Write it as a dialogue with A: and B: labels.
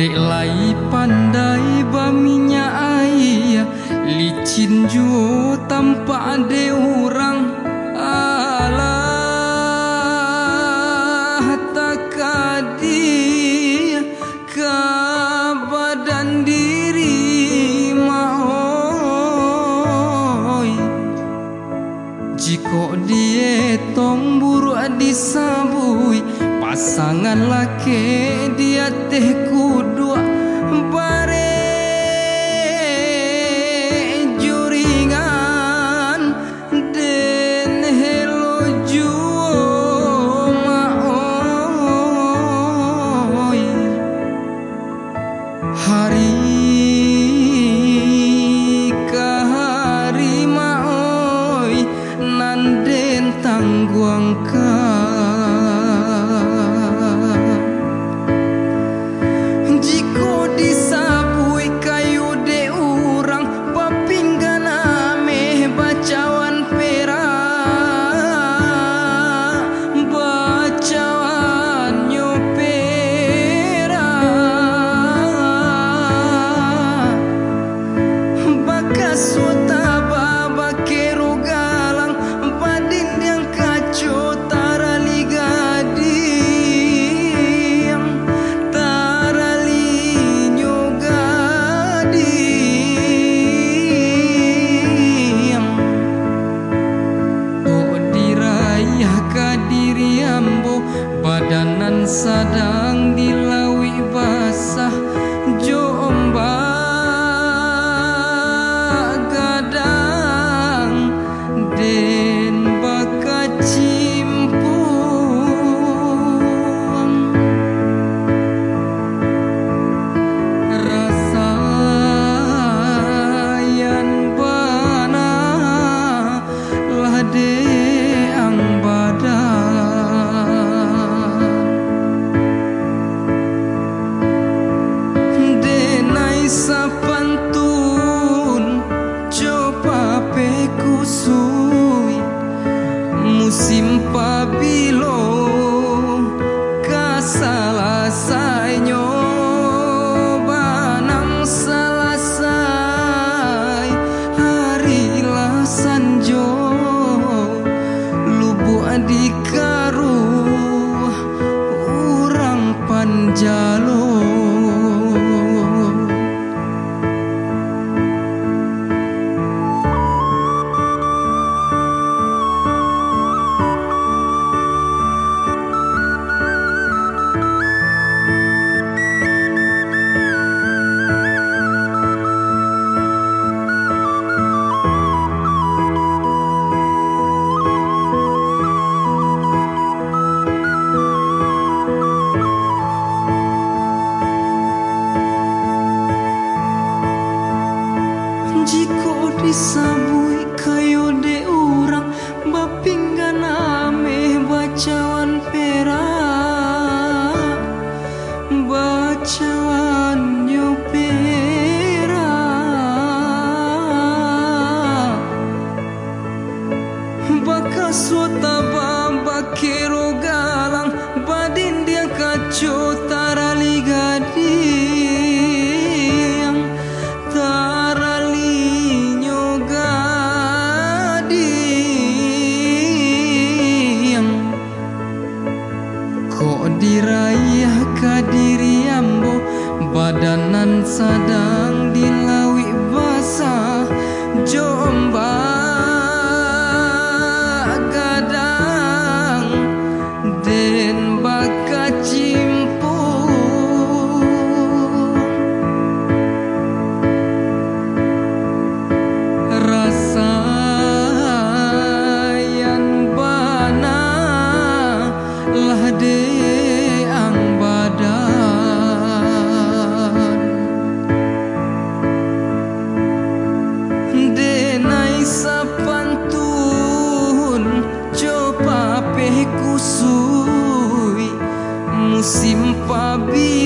A: Dek lai pandai baminya ayah Licin juo tanpa ada orang Alah. Takadi Kabadan diri mahoi. Jiko dia tombur disabui Pasangan laki dia teh kuat come selesai nyoba nang selesai. Harilah sanjo lubu adika Ko diraih kadiri ambo Badanan sadang dilawi basah. Bobby. be